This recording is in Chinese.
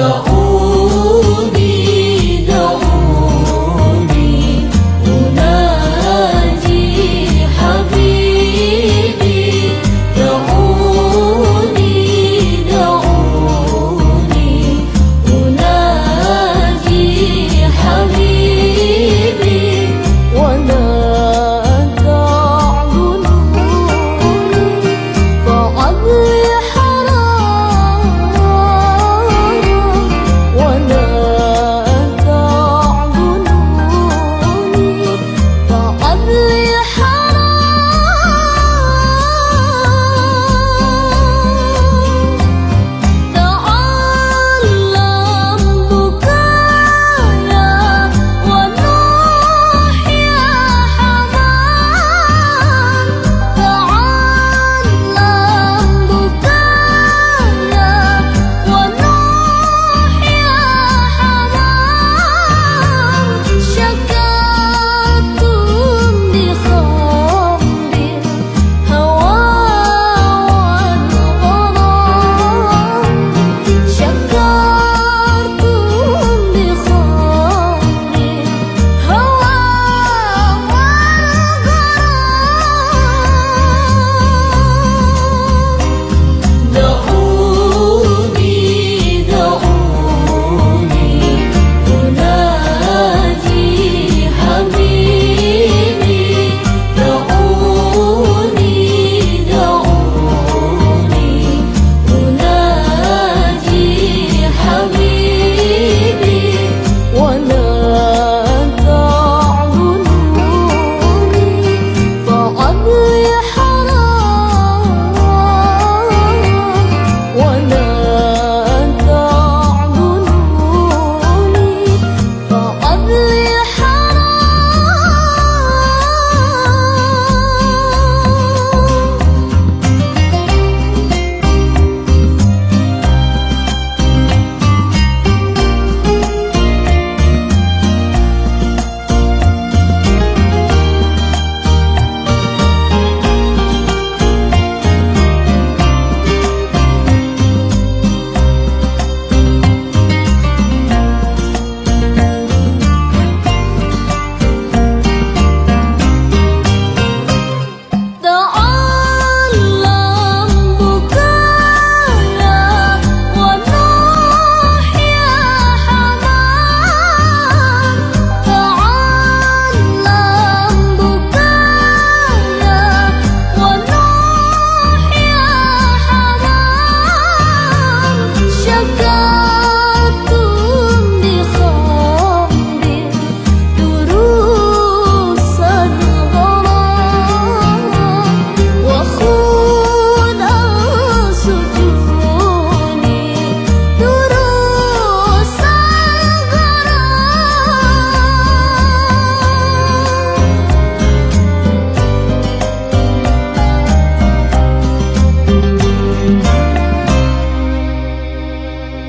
的火。